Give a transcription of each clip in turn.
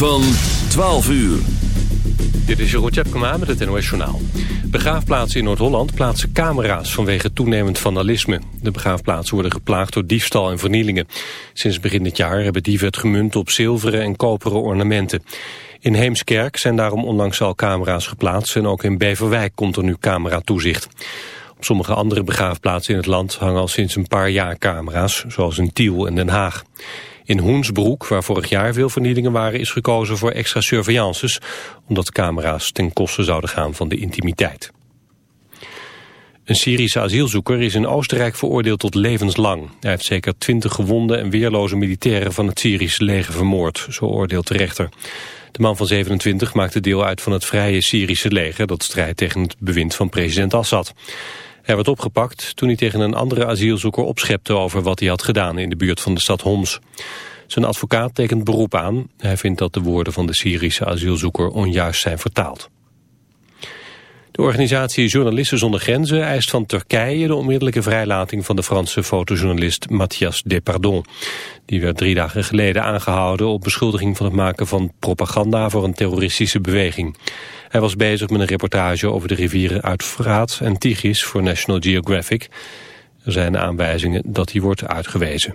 Van 12 uur. Dit is Jeroen Tjepkema met het NOS Journaal. Begraafplaatsen in Noord-Holland plaatsen camera's vanwege toenemend vandalisme. De begraafplaatsen worden geplaagd door diefstal en vernielingen. Sinds begin dit jaar hebben dieven het gemunt op zilveren en koperen ornamenten. In Heemskerk zijn daarom onlangs al camera's geplaatst... en ook in Beverwijk komt er nu cameratoezicht. Op sommige andere begraafplaatsen in het land hangen al sinds een paar jaar camera's... zoals in Tiel en Den Haag. In Hoensbroek, waar vorig jaar veel vernielingen waren, is gekozen voor extra surveillances, omdat camera's ten koste zouden gaan van de intimiteit. Een Syrische asielzoeker is in Oostenrijk veroordeeld tot levenslang. Hij heeft zeker twintig gewonde en weerloze militairen van het Syrische leger vermoord, zo oordeelt de rechter. De man van 27 maakte deel uit van het vrije Syrische leger dat strijdt tegen het bewind van president Assad. Hij werd opgepakt toen hij tegen een andere asielzoeker opschepte over wat hij had gedaan in de buurt van de stad Homs. Zijn advocaat tekent beroep aan. Hij vindt dat de woorden van de Syrische asielzoeker onjuist zijn vertaald. De organisatie Journalisten zonder Grenzen eist van Turkije de onmiddellijke vrijlating van de Franse fotojournalist Mathias Depardon. Die werd drie dagen geleden aangehouden op beschuldiging van het maken van propaganda voor een terroristische beweging. Hij was bezig met een reportage over de rivieren Uitfraat en Tigris voor National Geographic. Er zijn aanwijzingen dat hij wordt uitgewezen.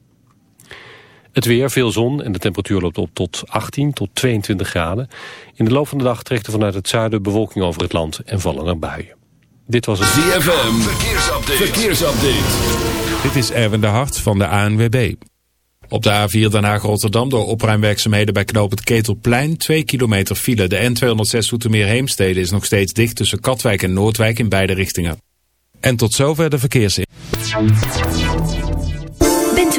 Het weer, veel zon en de temperatuur loopt op tot 18 tot 22 graden. In de loop van de dag trekt er vanuit het zuiden bewolking over het land en vallen er buien. Dit was het ZFM, verkeersupdate. verkeersupdate. Dit is Erwin de Hart van de ANWB. Op de A4 Den Haag-Rotterdam door opruimwerkzaamheden bij knoop het Ketelplein 2 kilometer file. De N206 Zoetermeer Heemstede is nog steeds dicht tussen Katwijk en Noordwijk in beide richtingen. En tot zover de verkeersin.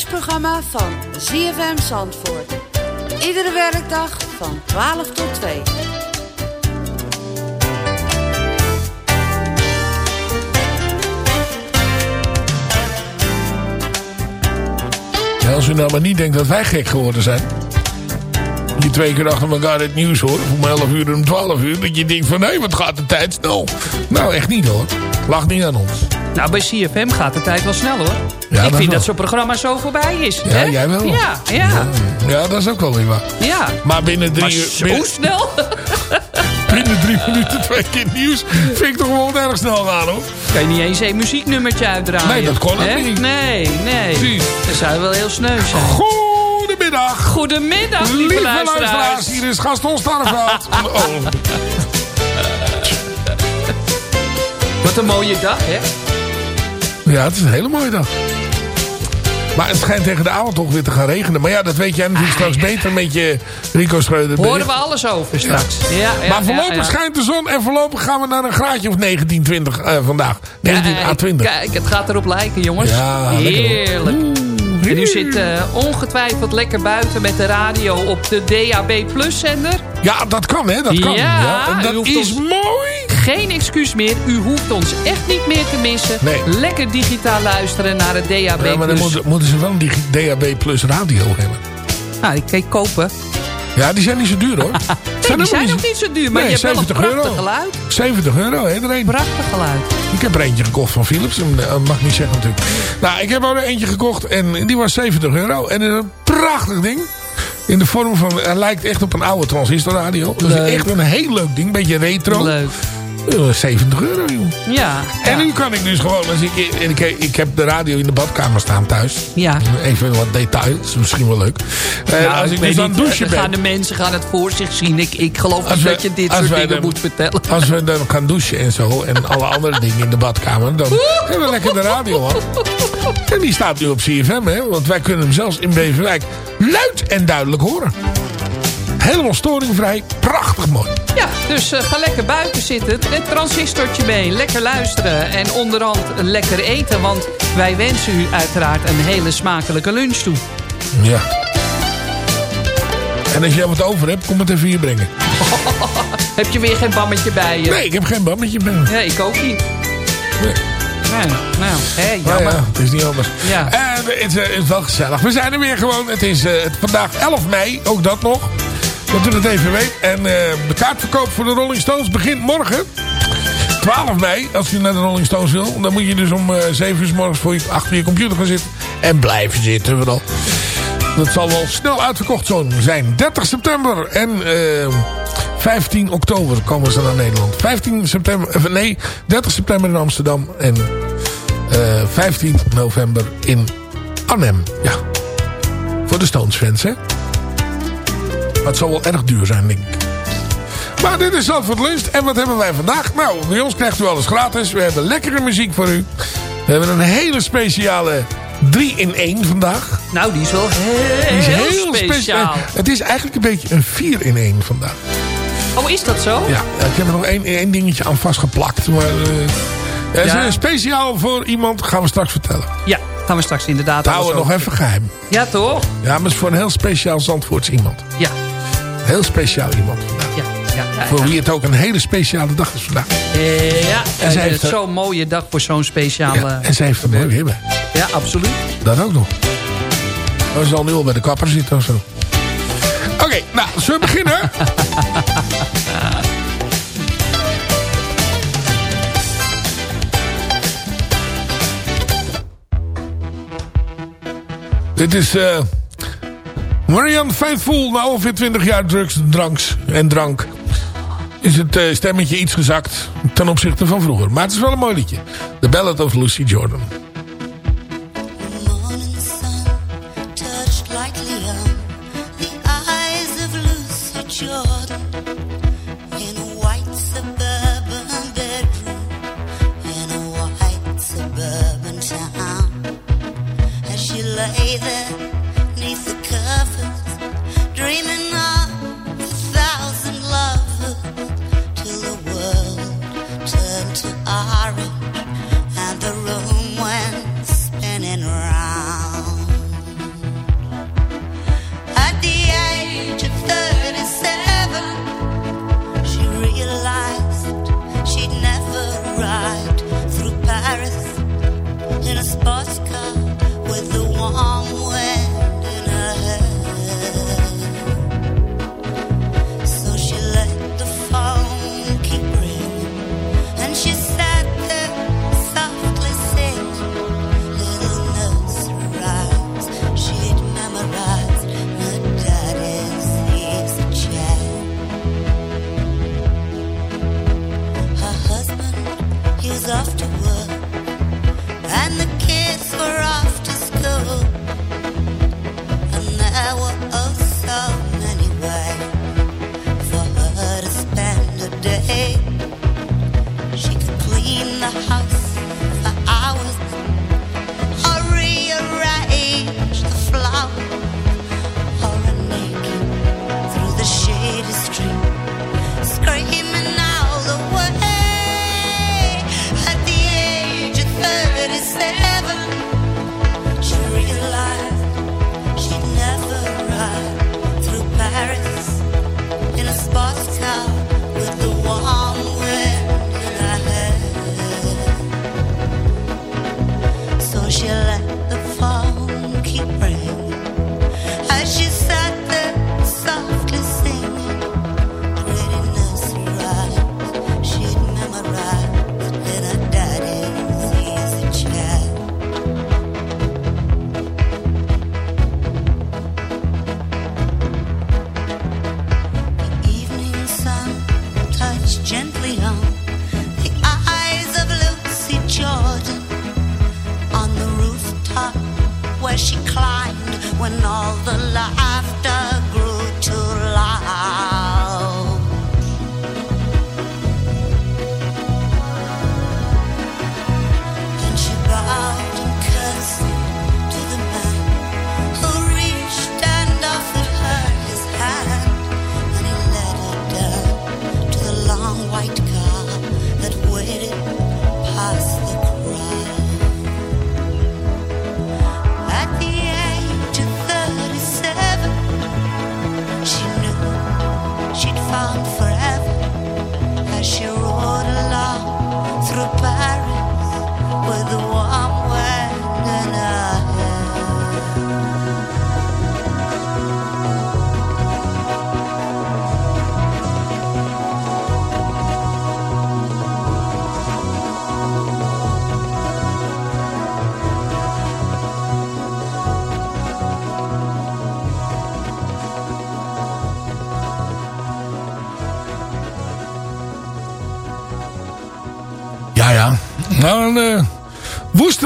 Lunchprogramma van ZFM Zandvoort. Iedere werkdag van 12 tot 2. Ja, als u nou maar niet denkt dat wij gek geworden zijn. Die twee keer achter elkaar het nieuws hoor. Om 11 uur en om 12 uur. Dat je denkt van hé, wat gaat de tijd snel. Nou, echt niet hoor. Lag niet aan ons. Nou, bij CFM gaat de tijd wel snel hoor. Ja, ik vind wel. dat zo'n programma zo voorbij is. Ja, hè? jij wel. Ja, ja. Ja, dat is ook wel weer waar. ja. Maar binnen drie, Maar uur, zo binnen, snel? binnen drie minuten twee keer nieuws vind ik toch wel erg snel gaan hoor. Kan je niet eens een muzieknummertje uitdraaien? Nee, dat kon ook hè? niet. Nee, nee. Precies. Dat zou wel heel sneu zijn. Goedemiddag. Goedemiddag, lieve, Lieve luisteraars. luisteraars, hier is Gaston Starreveld. Oh, Wat een mooie dag, hè? ja, het is een hele mooie dag. Maar het schijnt tegen de avond toch weer te gaan regenen. Maar ja, dat weet jij natuurlijk straks beter met je Rico Schreuder. Horen we alles over straks. Ja. Ja, Maar voorlopig schijnt de zon en voorlopig gaan we naar een graadje of 19, 20 eh, vandaag. 19 Kijk, à 20. Kijk, het gaat erop lijken, jongens. Heerlijk. En u zit eh, ongetwijfeld lekker buiten met de radio op de DAB Plus zender. Ja, dat kan hè, dat kan. Ja, en dat is ons- mooi. Geen excuus meer. U hoeft ons echt niet meer te missen. Nee. Lekker digitaal luisteren naar het DAB Ja, maar dan moeten, moeten ze wel een DAB Plus radio hebben. Nou, die kan je kopen. Ja, die zijn niet zo duur hoor. Nee, die zijn ook niet zo duur. Maar Nee, je hebt wel een 70 prachtig euro. geluid. 70 euro, hè, er een. Prachtig geluid. Ik heb er eentje gekocht van Philips. Dat mag ik niet zeggen natuurlijk. Nou, ik heb er eentje gekocht en die was 70 euro. En een prachtig ding. In de vorm van, hij lijkt echt op een oude transistorradio. Leuk. echt een heel leuk ding. Beetje retro. Leuk. Eh, 70 euro, joh. Ja. En ja. nu kan ik dus gewoon, als ik, ik, ik heb de radio in de badkamer staan thuis. Ja. Even wat details, is misschien wel leuk. Eh, Nou, als ik, weet dus aan het niet, douchen dan gaan ben. de mensen gaan het voor zich zien. Ik, ik geloof Als niet dat je dit soort dingen moet vertellen. Als we dan gaan douchen en zo. En alle andere dingen in de badkamer. Dan hebben we lekker de radio aan. En die staat nu op CFM. Hè, want wij kunnen hem zelfs in Beverwijk luid en duidelijk horen. Helemaal storingvrij. Prachtig mooi. Ja, dus eh, ga lekker buiten zitten. Het transistortje mee. Lekker luisteren. En onderhand lekker eten. Want wij wensen u uiteraard een hele smakelijke lunch toe. Ja. En als jij wat over hebt, kom het even hier brengen. Heb je weer geen bammetje bij je? Nee, ik heb geen bammetje bij me. Ja, ik ook niet. Nee. Nou, nou hé, ja, het is niet anders. Ja. En het, is, eh, het is wel gezellig. We zijn er weer gewoon. Het is eh, vandaag 11 mei. Ook dat nog. Dat u het even weet. En eh, de kaartverkoop voor de Rolling Stones begint morgen. 12 mei. Als u naar de Rolling Stones wil. Dan moet je dus om eh 7 uur 's morgens voor je, achter je computer gaan zitten. En blijven zitten vooral. Dat zal wel snel uitverkocht zijn. 30 september en eh, 15 oktober komen ze naar Nederland. 15 september, eh, nee, 30 september in Amsterdam en eh, 15 november in Arnhem. Ja, voor de Stones fans, hè. Maar het zal wel erg duur zijn, denk ik. Maar dit is Zandvoort Lunch. En wat hebben wij vandaag? Nou, bij ons krijgt u alles gratis. We hebben lekkere muziek voor u. We hebben een hele speciale 3 in 1 vandaag. Nou, die is wel heel, Die is heel speciaal. speciaal. Het is eigenlijk een beetje een 4 in 1 vandaag. Oh, is dat zo? Ja, ik heb er nog één, één dingetje aan vastgeplakt. Maar eh, is een speciaal voor iemand. Gaan we straks vertellen. Ja, gaan we straks inderdaad Houden we nog even geheim. Ja, toch? Ja, maar het is voor een heel speciaal Zandvoorts iemand. Ja, Heel speciaal iemand vandaag. ja, ja. ja, Voor wie het ook een hele speciale dag is vandaag. Eh, ja, En zij het heeft is zo'n mooie dag voor zo'n speciale... En zij heeft er mooi weer bij. Ja, absoluut. Dat ook nog. We zal nu al bij de kapper zitten of zo. Oké, nou, zullen we beginnen? Dit is eh Marianne Faithful. Na ongeveer 20 jaar drugs, dranks en drank is het eh, stemmetje iets gezakt ten opzichte van vroeger. Maar het is wel een mooi liedje. The Ballad of Lucy Jordan. to our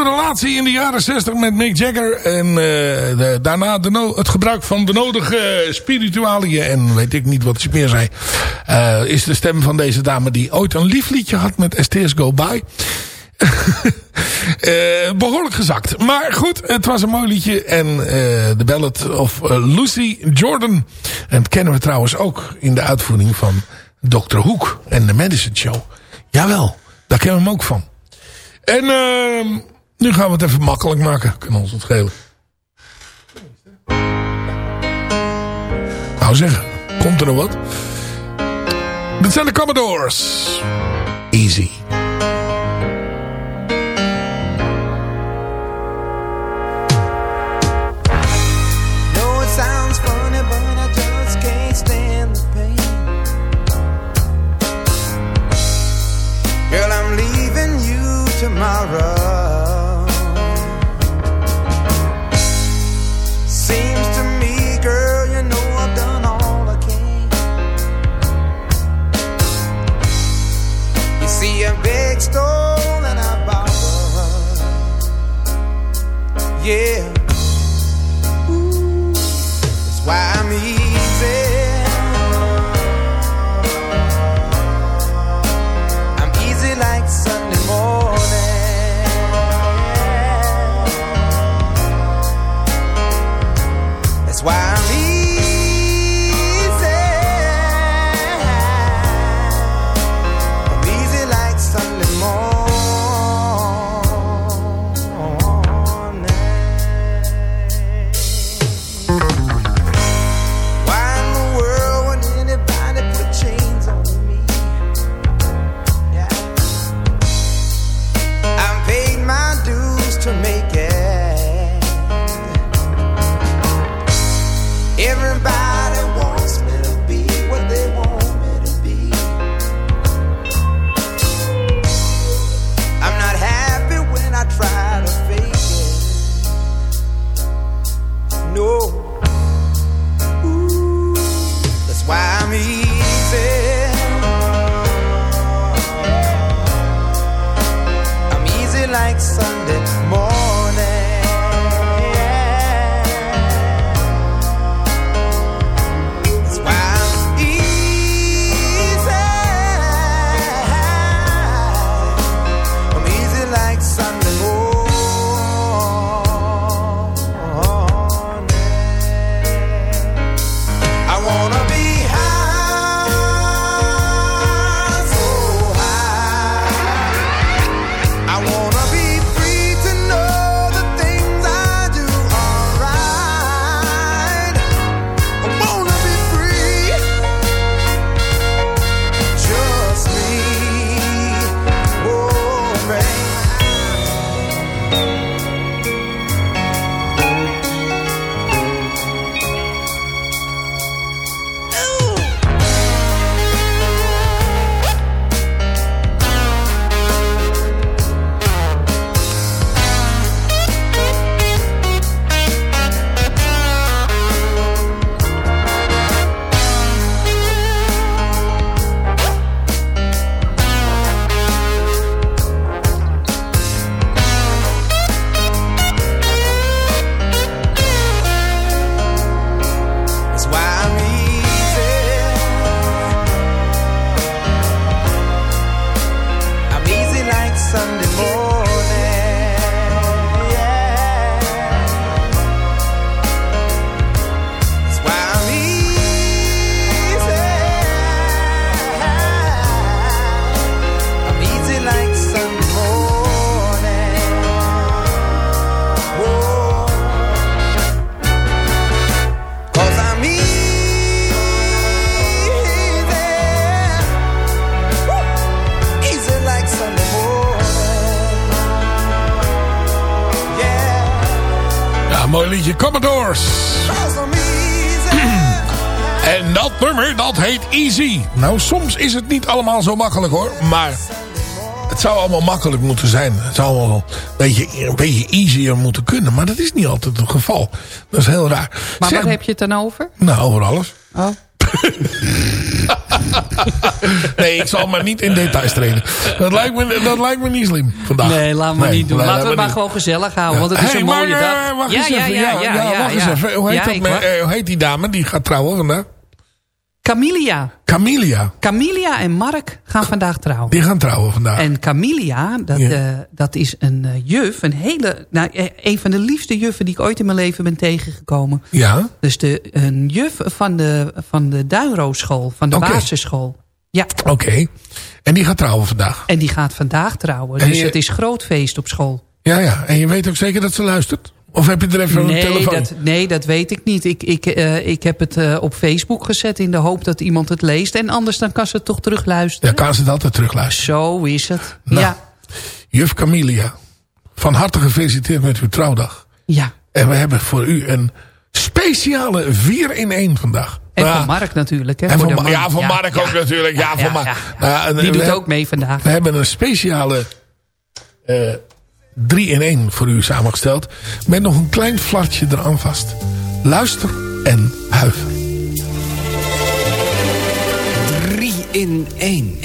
relatie in de jaren 60 met Mick Jagger. En eh, de- daarna de no- het gebruik van de nodige spiritualiën. En weet ik niet wat ze meer zei. eh, is de stem van deze dame die ooit een lief liedje had met Esther's Go By. Eh, behoorlijk gezakt. Maar goed, het was een mooi liedje. En eh, de ballad of eh, Lucy Jordan. En kennen we trouwens ook in de uitvoering van Dr. Hoek en de Medicine Show. Jawel, daar kennen we hem ook van. En ehm, nu gaan we het even makkelijk maken. Kan ons het schelen. Nou zeggen, komt er nog wat? Dit zijn de Commodores. Easy. Commodores. En dat nummer, dat heet Easy. Nou, soms is het niet allemaal zo makkelijk hoor. Maar het zou allemaal makkelijk moeten zijn. Het zou allemaal een beetje, een beetje easier moeten kunnen. Maar dat is niet altijd het geval. Dat is heel raar. Maar Zeg, waar heb je het dan over? Nou, over alles. Oh. Nee, ik zal maar niet in details treden. Dat lijkt me, dat lijkt me niet slim vandaag. Nee, we maar Nee, niet doen. Laten we het maar niet. gewoon gezellig houden. Want het is Hey, een maar, mooie eh, dag. wacht ja, eens ja, even. ja, ja, ja, wacht eens ja. even. Hoe heet, dat eh, hoe heet die dame die gaat trouwen vandaag? Camilia. Camilia. Camilia en Mark gaan vandaag trouwen. Die gaan trouwen vandaag. En Camilia, dat, Ja. eh, dat is een eh, juf. Een hele, nou, eh, een van de liefste juffen die ik ooit in mijn leven ben tegengekomen. Ja, Dus de, een juf van de, van de Duinrooschool, van de basisschool. Ja, oké. En die gaat trouwen vandaag. en die gaat vandaag trouwen. En Dus je- het is groot feest op school. Ja, ja. En je weet ook zeker dat ze luistert? Of heb je er even een Nee telefoon? dat, nee, dat weet ik niet. Ik, ik, eh, ik heb het eh, op Facebook gezet in de hoop dat iemand het leest. En anders dan kan ze het toch Ja, terugluisteren. kan ze het altijd terugluisteren. Zo is het. Nou. Ja, Juf Camilia, van harte gefeliciteerd met uw trouwdag. ja. En we hebben voor u een speciale 4 in 1 vandaag. En Ja. van Mark natuurlijk. Hè, En voor van ja, van Mark ook natuurlijk. Ja, van Mark. Ja, en, Die doet ook mee vandaag. We hebben een speciale 3 in 1 voor u samengesteld. Met nog een klein flartje eraan vast. Luister en huiver. 3 in 1.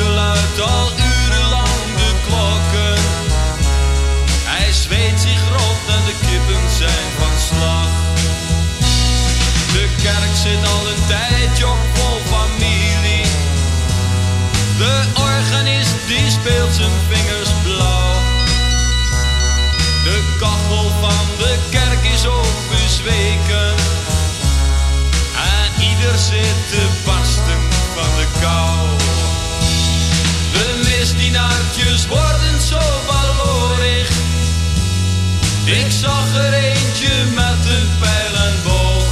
De luidt al urenlang de klokken. Hij zweet zich rond en de kippen zijn van slag. De kerk zit al een tijdje op vol familie. De organist die speelt zijn vingers blauw. De kachel van de kerk is ook bezweken. En ieder zit te Ik zag er eentje met een pijlenboog. boog.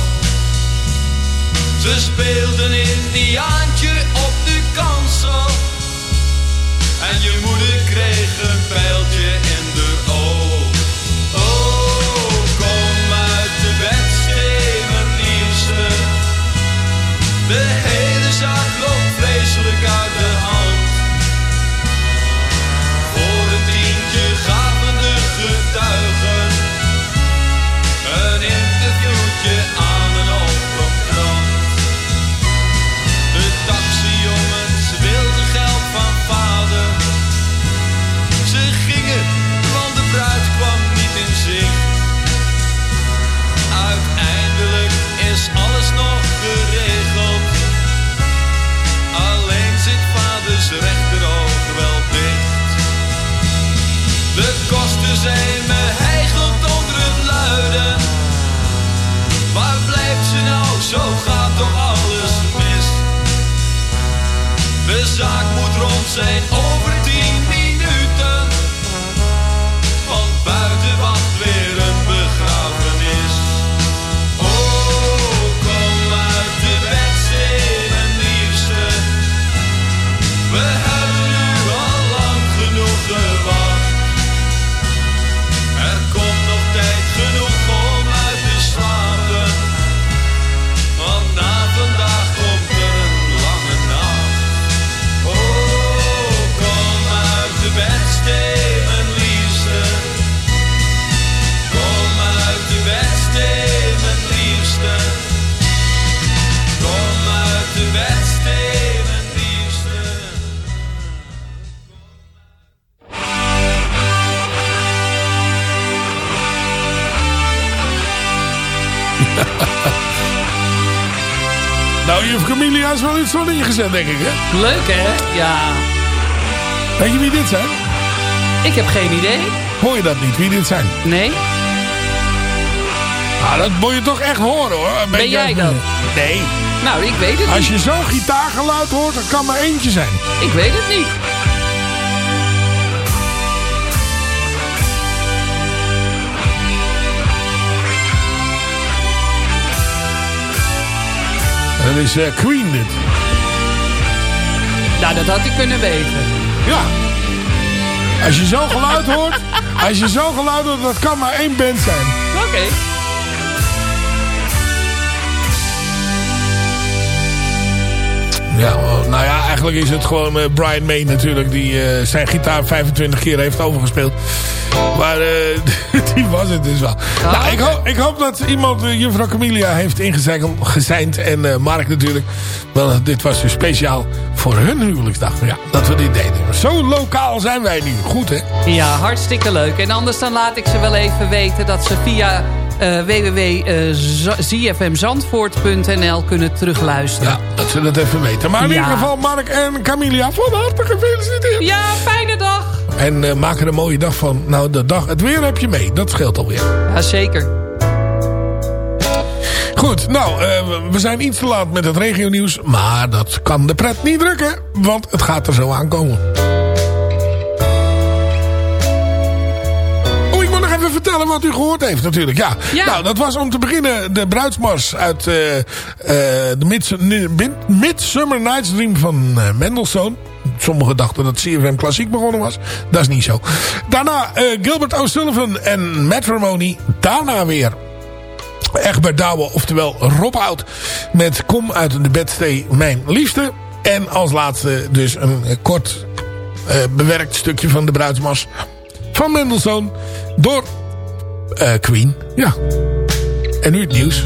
Ze speelden in die aantje denk ik, hè? Leuk, hè? Ja. Weet je wie dit zijn? Ik heb geen idee. Hoor je dat niet, wie dit zijn? Nee? Nou, dat moet je toch echt horen, hoor. Een Ben jij dat? Nee. Nou, ik weet het Als niet. je zo'n gitaargeluid hoort, dan kan maar eentje zijn. Ik weet het niet. Dat is eh, Queen, dit. Nou, dat had ik kunnen weten. Ja. Als je zo'n geluid hoort, als je zo'n geluid hoort, dat kan maar één band zijn. Oké. Ja, nou ja, eigenlijk is het gewoon eh, Brian May natuurlijk, die eh, zijn gitaar 25 keer heeft overgespeeld. Maar eh, die was het dus wel. nou, ik, hoop, ik hoop dat iemand eh, juffrouw Camilia heeft ingezeind en eh, Mark natuurlijk. Want dit was dus speciaal voor hun huwelijksdag. Ja, dat we dit deden. Zo lokaal zijn wij nu. Goed hè? Ja, hartstikke leuk. En anders dan laat ik ze wel even weten dat ze via eh www.zfmzandvoort.nl kunnen terugluisteren. Ja, dat ze dat even weten. Maar in Ja. ieder geval Mark en Camilia van harte gefeliciteerd. Ja, fijne dag. En eh, maak er een mooie dag van. Nou, de dag, het weer heb je mee. Dat scheelt alweer. Ja, zeker. Goed, nou, eh, we- zijn iets te laat met het regionieuws. Maar dat kan de pret niet drukken. Want het gaat er zo aankomen. Oh, ik moet nog even vertellen wat u gehoord heeft natuurlijk. Ja, Ja. nou, dat was om te beginnen de bruidsmars uit eh, de Mids- Mid- Midsummer Night's Dream van Mendelssohn. Sommigen dachten dat CFM klassiek begonnen was. Dat is niet zo. Daarna eh, Gilbert O'Sullivan en Matrimony. Daarna weer Egbert Douwe, oftewel Rob Hout. Met Kom uit de bedstee, mijn liefste. En als laatste dus een kort eh, bewerkt stukje van de bruidsmars van Mendelssohn. Door eh, Queen. Ja. En nu het nieuws.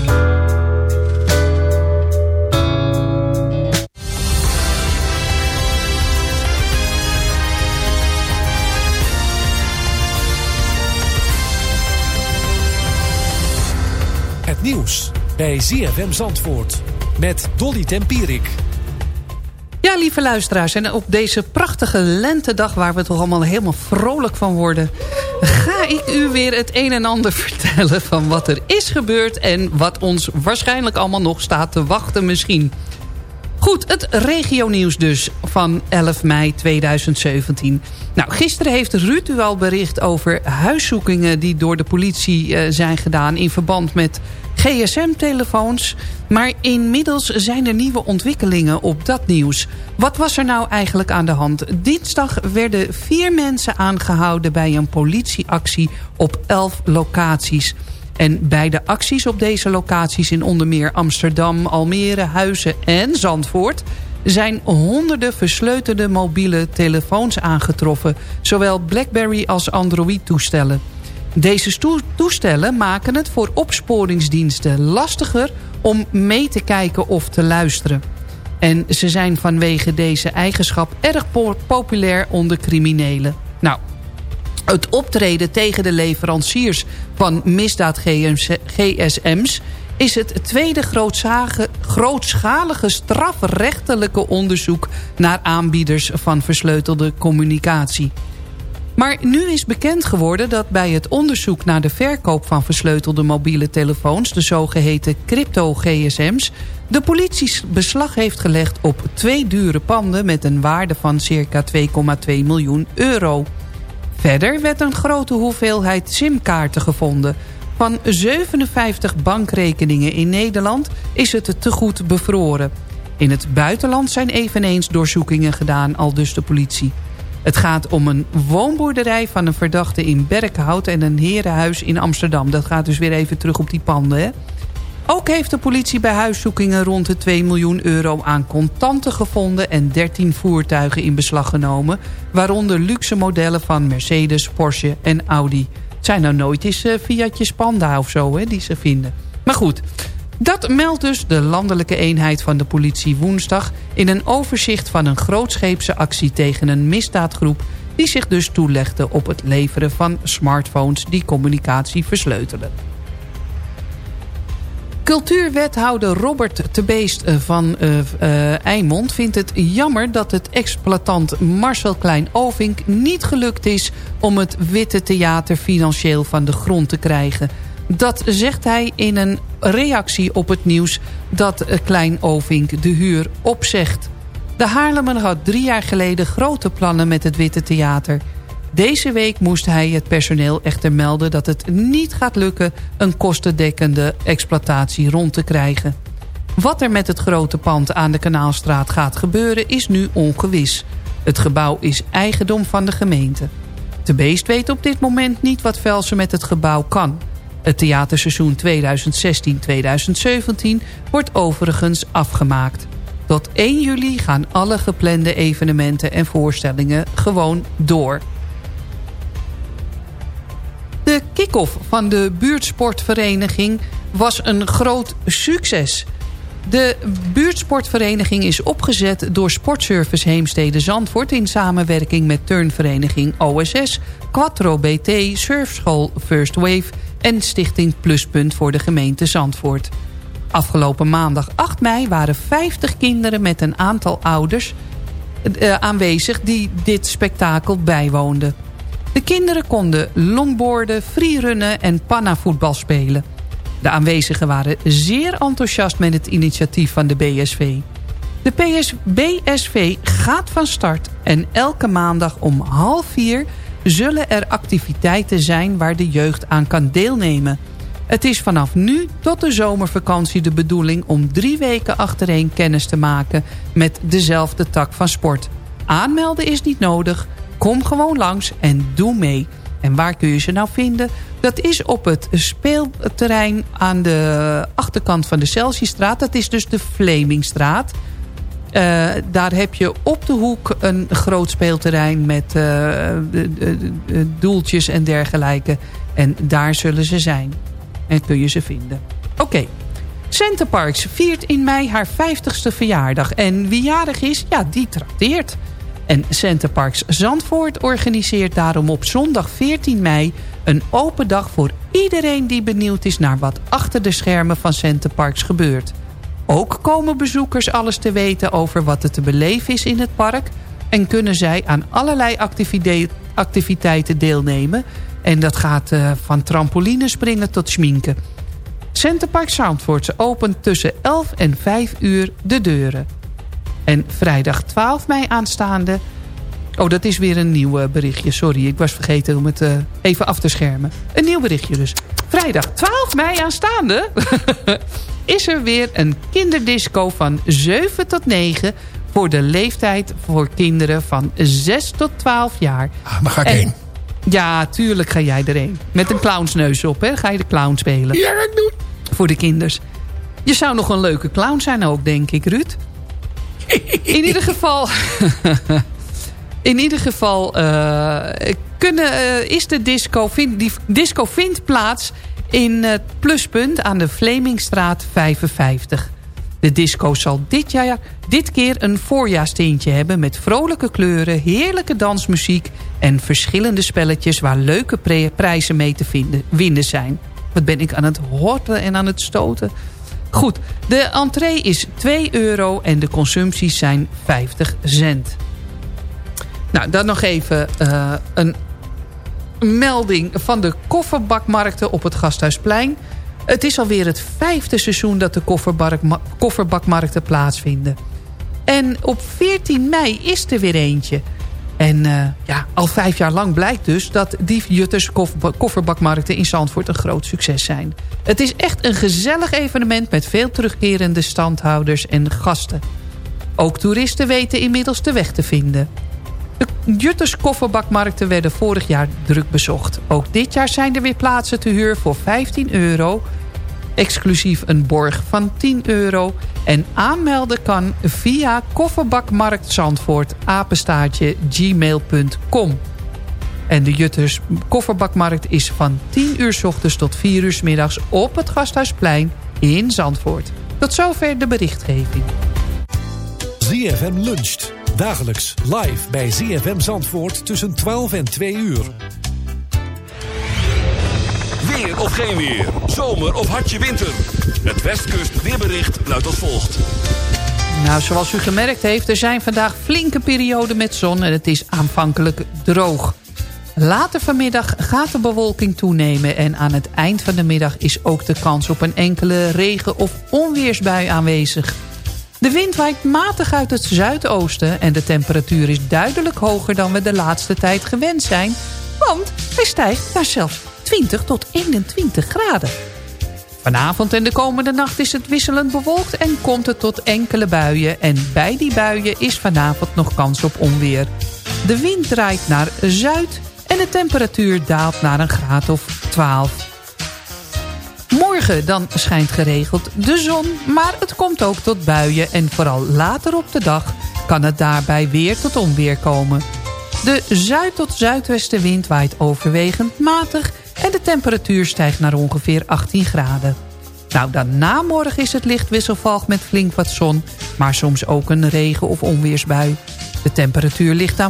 Nieuws bij ZFM Zandvoort met Dolly Tempierik. Ja, lieve luisteraars, en op deze prachtige lentedag... waar we toch allemaal helemaal vrolijk van worden... ga ik u weer het een en ander vertellen van wat er is gebeurd... en wat ons waarschijnlijk allemaal nog staat te wachten misschien. Goed, het regionieuws dus van 11 mei 2017. Nou, gisteren heeft Ruud u al bericht over huiszoekingen... die door de politie uh, zijn gedaan in verband met gsm-telefoons. Maar inmiddels zijn er nieuwe ontwikkelingen op dat nieuws. Wat was er nou eigenlijk aan de hand? Dinsdag werden vier mensen aangehouden bij een politieactie op elf locaties... En bij de acties op deze locaties in onder meer Amsterdam, Almere, Huizen en Zandvoort zijn honderden versleutelde mobiele telefoons aangetroffen. Zowel BlackBerry als Android-toestellen. Deze toestellen maken het voor opsporingsdiensten lastiger om mee te kijken of te luisteren. En ze zijn vanwege deze eigenschap erg populair onder criminelen. Nou, het optreden tegen de leveranciers van misdaad GSM's is het tweede grootschalige strafrechtelijke onderzoek naar aanbieders van versleutelde communicatie. Maar nu is bekend geworden dat bij het onderzoek naar de verkoop van versleutelde mobiele telefoons, de zogeheten crypto-GSM's, de politie beslag heeft gelegd op twee dure panden met een waarde van circa 2,2 miljoen euro. Verder werd een grote hoeveelheid simkaarten gevonden. Van 57 bankrekeningen in Nederland is het te goed bevroren. In het buitenland zijn eveneens doorzoekingen gedaan, al dus de politie. Het gaat om een woonboerderij van een verdachte in Berkhout... en een herenhuis in Amsterdam. Dat gaat dus weer even terug op die panden, hè? Ook heeft de politie bij huiszoekingen rond de 2 miljoen euro aan contanten gevonden... en 13 voertuigen in beslag genomen... waaronder luxe modellen van Mercedes, Porsche en Audi. Het zijn nou nooit eens uh, Fiatjes Panda of zo hè, die ze vinden. Maar goed, dat meldt dus de landelijke eenheid van de politie woensdag... in een overzicht van een grootscheepse actie tegen een misdaadgroep... die zich dus toelegde op het leveren van smartphones die communicatie versleutelen. Cultuurwethouder Robert de Beest eh, van uh, Eimond vindt het jammer dat het exploitant Marcel Klein-Ovink niet gelukt is om het Witte Theater financieel van de grond te krijgen. Dat zegt hij in een reactie op het nieuws dat Klein-Ovink de huur opzegt. De Haarlemmer had drie jaar geleden grote plannen met het Witte Theater... Deze week moest hij het personeel echter melden dat het niet gaat lukken... een kostendekkende exploitatie rond te krijgen. Wat er met het grote pand aan de Kanaalstraat gaat gebeuren is nu ongewis. Het gebouw is eigendom van de gemeente. De Beest weet op dit moment niet wat Velsen met het gebouw kan. Het theaterseizoen 2016-2017 wordt overigens afgemaakt. Tot 1 juli gaan alle geplande evenementen en voorstellingen gewoon door. De kick-off van de buurtsportvereniging was een groot succes. De buurtsportvereniging is opgezet door Sportservice Heemstede Zandvoort... in samenwerking met turnvereniging OSS, Quattro BT, Surfschool First Wave... en Stichting Pluspunt voor de gemeente Zandvoort. Afgelopen maandag 8 mei waren 50 kinderen met een aantal ouders... Uh, aanwezig die dit spektakel bijwoonden. De kinderen konden longboarden, freerunnen en pannavoetbal spelen. De aanwezigen waren zeer enthousiast met het initiatief van de BSV. De PS BSV gaat van start en elke maandag om half vier zullen er activiteiten zijn waar de jeugd aan kan deelnemen. Het is vanaf nu tot de zomervakantie de bedoeling om drie weken achtereen kennis te maken met dezelfde tak van sport. Aanmelden is niet nodig, Kom gewoon langs en doe mee. En waar kun je ze nou vinden? Dat is op het speelterrein aan de achterkant van de Celsiusstraat. Dat is dus de Vlemingstraat. Uh, daar heb je op de hoek een groot speelterrein met uh, doeltjes en dergelijke. En daar zullen ze zijn. En kun je ze vinden. Oké. Okay. Centerparks viert in mei haar 50ste verjaardag. En wie jarig is, ja, die trakteert. En Centerparks Zandvoort organiseert daarom op zondag 14 mei... een open dag voor iedereen die benieuwd is naar wat achter de schermen van Centerparks gebeurt. Ook komen bezoekers alles te weten over wat er te beleven is in het park... en kunnen zij aan allerlei activiteiten deelnemen... En dat gaat uh, van trampolinespringen tot schminken. Centerpark Zandvoort opent tussen 11 en 5 uur de deuren. En vrijdag 12 mei aanstaande... Oh, dat is weer een nieuw eh, berichtje. Sorry, ik was vergeten om het eh, even af te schermen. Een nieuw berichtje dus. Vrijdag 12 mei aanstaande... is er weer een kinderdisco van 7 tot 9... voor de leeftijd voor kinderen van 6 tot 12 jaar. Ah, daar ga ik En- heen. Ja, tuurlijk ga jij erheen. Met een clownsneus op, hè? Ga je de clown spelen. Ja, ik doen. Voor de kinders. Je zou nog een leuke clown zijn ook, denk ik, Ruud. In ieder geval... in ieder geval eh, kunnen, eh, is de disco... Die disco vindt plaats in het pluspunt aan de Vlemingstraat 55. De disco zal dit, jaar, dit keer een voorjaarsteentje hebben... met vrolijke kleuren, heerlijke dansmuziek... en verschillende spelletjes waar leuke prijzen mee te vinden, winnen zijn. Wat ben ik aan het horten en aan het stoten. Goed, de entree is 2 euro en de consumpties zijn 50 cent. Nou, dan nog even eh, een melding van de kofferbakmarkten op het Gasthuisplein. Het is alweer het vijfde seizoen dat de kofferbak- kofferbakmarkten plaatsvinden. En op 14 mei is er weer eentje. En eh, ja, al vijf jaar lang blijkt dus dat die Jutters kofferba- kofferbakmarkten in Zandvoort een groot succes zijn. Het is echt een gezellig evenement met veel terugkerende standhouders en gasten. Ook toeristen weten inmiddels de weg te vinden. De Jutters kofferbakmarkten werden vorig jaar druk bezocht. Ook dit jaar zijn er weer plaatsen te huur voor 15 euro. Exclusief een borg van 10 euro. En aanmelden kan via kofferbakmarkt Zandvoort apenstaartje gmail.com. En de Jutters kofferbakmarkt is van 10 uur 's ochtends tot 4 uur 's middags op het Gasthuisplein in Zandvoort. Tot zover de berichtgeving. ZFM luncht. Dagelijks live bij ZFM Zandvoort tussen 12 en 2 uur. Of geen weer. Zomer of hartje winter. Het Westkust weerbericht luidt als volgt. Nou, zoals u gemerkt heeft, er zijn vandaag flinke perioden met zon en het is aanvankelijk droog. Later vanmiddag gaat de bewolking toenemen en aan het eind van de middag is ook de kans op een enkele regen- of onweersbui aanwezig. De wind waait matig uit het zuidoosten en de temperatuur is duidelijk hoger dan we de laatste tijd gewend zijn, want hij stijgt naar zelfs 20 tot 21 graden. Vanavond en de komende nacht is het wisselend bewolkt en komt het tot enkele buien. En bij die buien is vanavond nog kans op onweer. De wind draait naar zuid en de temperatuur daalt naar een graad of 12. Morgen dan schijnt geregeld de zon, maar het komt ook tot buien. En vooral later op de dag kan het daarbij weer tot onweer komen. De zuid- tot zuidwestenwind waait overwegend matig... en de temperatuur stijgt naar ongeveer 18 graden. Nou, dan na morgen is het licht wisselvallig met flink wat zon... maar soms ook een regen- of onweersbui. De temperatuur ligt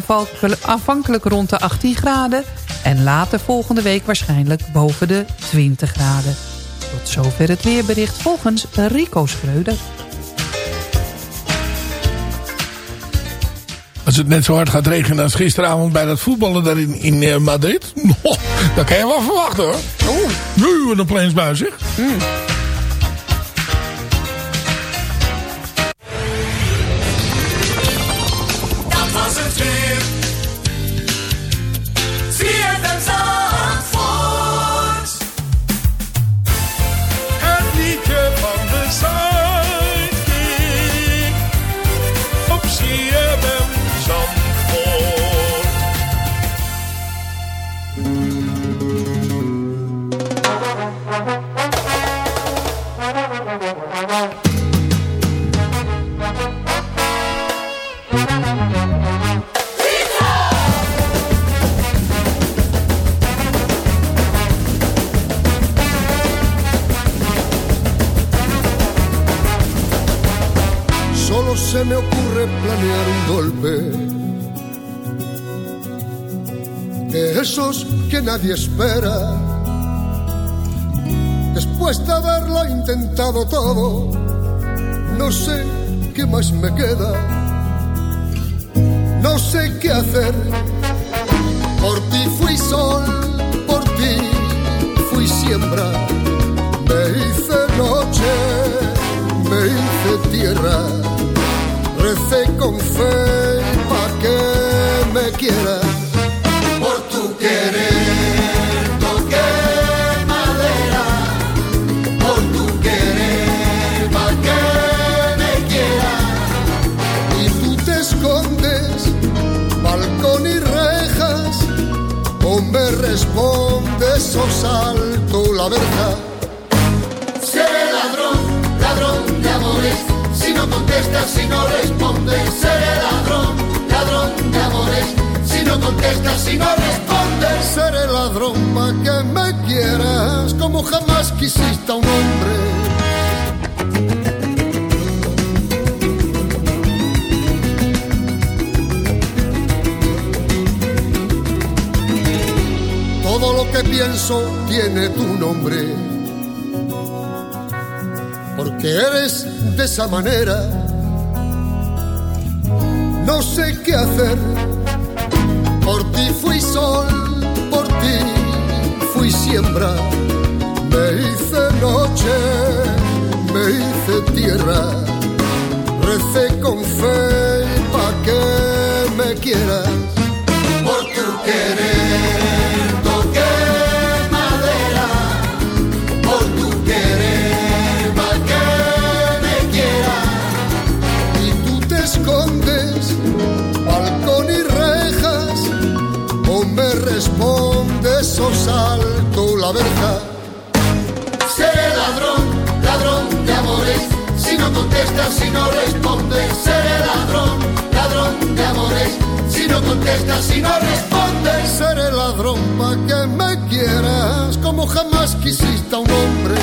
aanvankelijk rond de 18 graden... en later volgende week waarschijnlijk boven de 20 graden. Tot zover het weerbericht volgens Rico Schreuder. Als het net zo hard gaat regenen als gisteravond bij dat voetballen daar in, in eh, Madrid. Oh, dat kan je wel verwachten hoor. Oh. Nu wat een zeg. Dat Solo se me ocurre planear un golpe. De esos que nadie espera. Después de haberlo intentado todo, no sé qué más me queda. No sé qué hacer. Por ti fui sol, por ti fui siembra. Me hice noche, me hice tierra recé con fe para que me quiera. Por tu querer toqué madera. Por tu querer para que me quiera. Y tú te escondes balcón y rejas o me respondes o salto la verja no contestas, si no respondes, seré ladrón, ladrón de amores, si no contestas, si no respondes, seré ladrón pa' que me quieras como jamás quisiste a un hombre. Todo lo que pienso tiene tu nombre. Porque eres de esa manera. No sé qué hacer. Por ti fui sol, por ti fui siembra. Me hice noche, me hice tierra. Recé con fe pa' que me quieras. Contestas, si no respondes, seré ladrón pa' que me quieras como jamás quisiste a un hombre.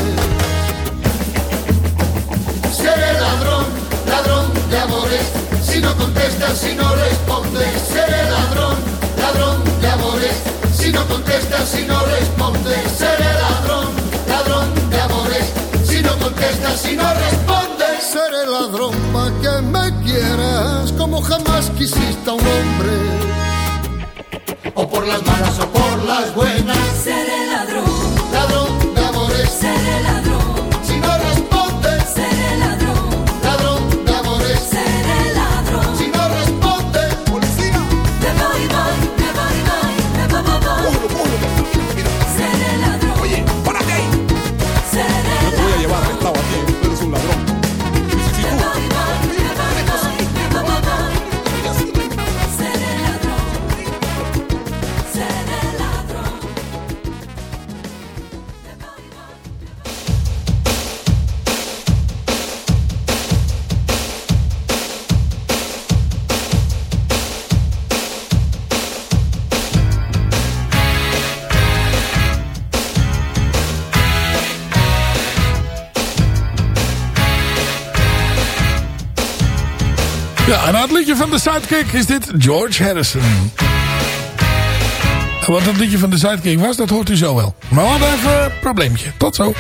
Seré ladrón, ladrón de amores, si no contestas, si no respondes, seré ladrón, ladrón de amores, si no contestas, si no respondes, seré ladrón, ladrón de amores, si no contestas, si no respondes, seré ladrón pa' que me quieras como jamás quisiste a un hombre. O por las malas o por las buenas, Ja, en het liedje van de Sidekick is dit George Harrison. Wat dat liedje van de Sidekick was, dat hoort u zo wel. Maar we hadden even een probleempje. Tot zo.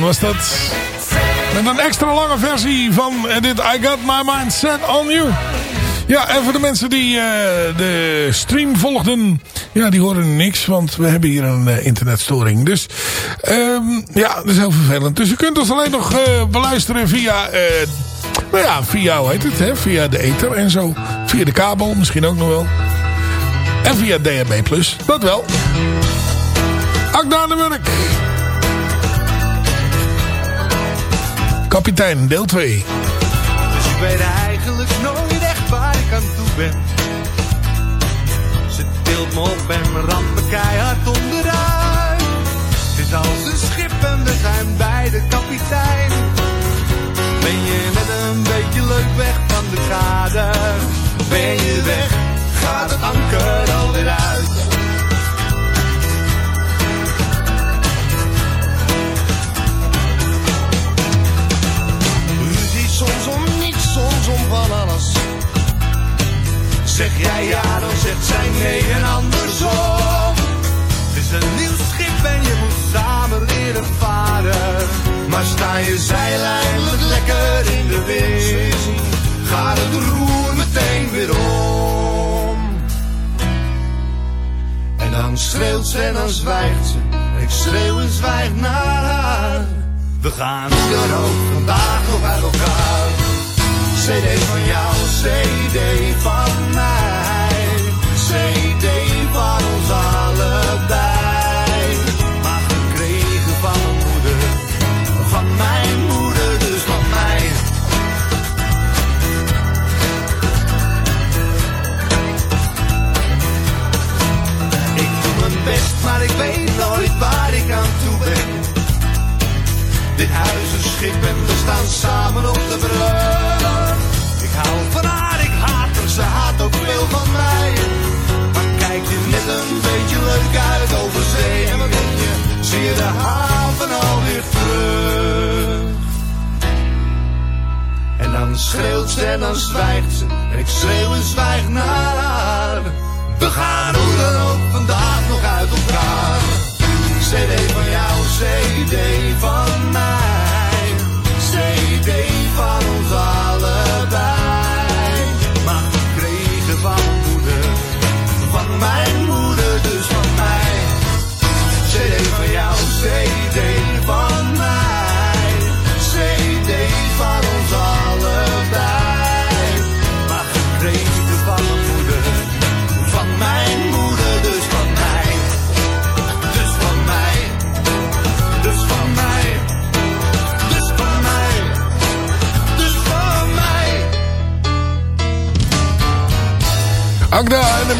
Was dat. Met een extra lange versie van eh, dit I Got My Mind Set On You. Ja, en voor de mensen die uh, de stream volgden... Ja, die horen niks, want we hebben hier een uh, internetstoring. Dus um, ja, dat is heel vervelend. Dus u kunt ons alleen nog beluisteren via... nou ja, via, hoe heet het, hè? Via de ether en zo. Via de kabel, misschien ook nog wel. En via DHB+. Dat wel. Akda de Murk. Kapitein, deel 2. Dus ik weet eigenlijk nooit echt waar ik aan toe ben. Ze tilt me op en me ramt me keihard onderuit. Het is als een schip en we zijn bij de kapitein. Ben je net een beetje leuk weg van de kade? Ben je weg, gaat het anker alweer uit.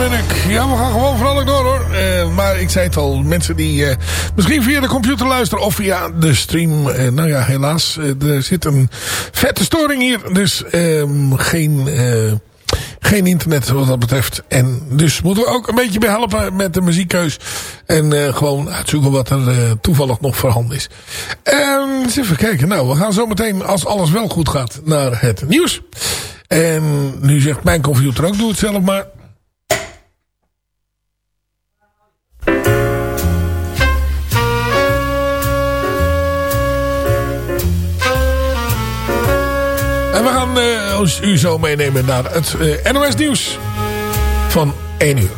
Ja, we gaan gewoon vrolijk door hoor. Eh, maar ik zei het al, mensen die uh, misschien via de computer luisteren of via de stream. Uh, nou ja, helaas, er zit een vette storing hier. Dus ehm, geen, geen internet wat dat betreft. En dus moeten we ook een beetje behelpen met de muziekkeus. En gewoon uitzoeken wat er toevallig nog voorhanden is. Eens even kijken. Nou, we gaan zo meteen, als alles wel goed gaat, naar het nieuws. En nu zegt mijn computer ook, doe het zelf maar. U zo meenemen naar het uh, NOS nieuws van 1 uur.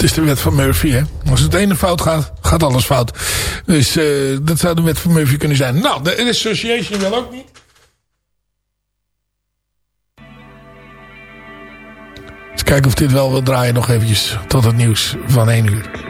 Het is de wet van Murphy, hè. Als het ene fout gaat, gaat alles fout. Dus eh, dat zou de wet van Murphy kunnen zijn. Nou, de association wil ook niet. Eens kijken of dit wel wil draaien nog eventjes tot het nieuws van 1 uur.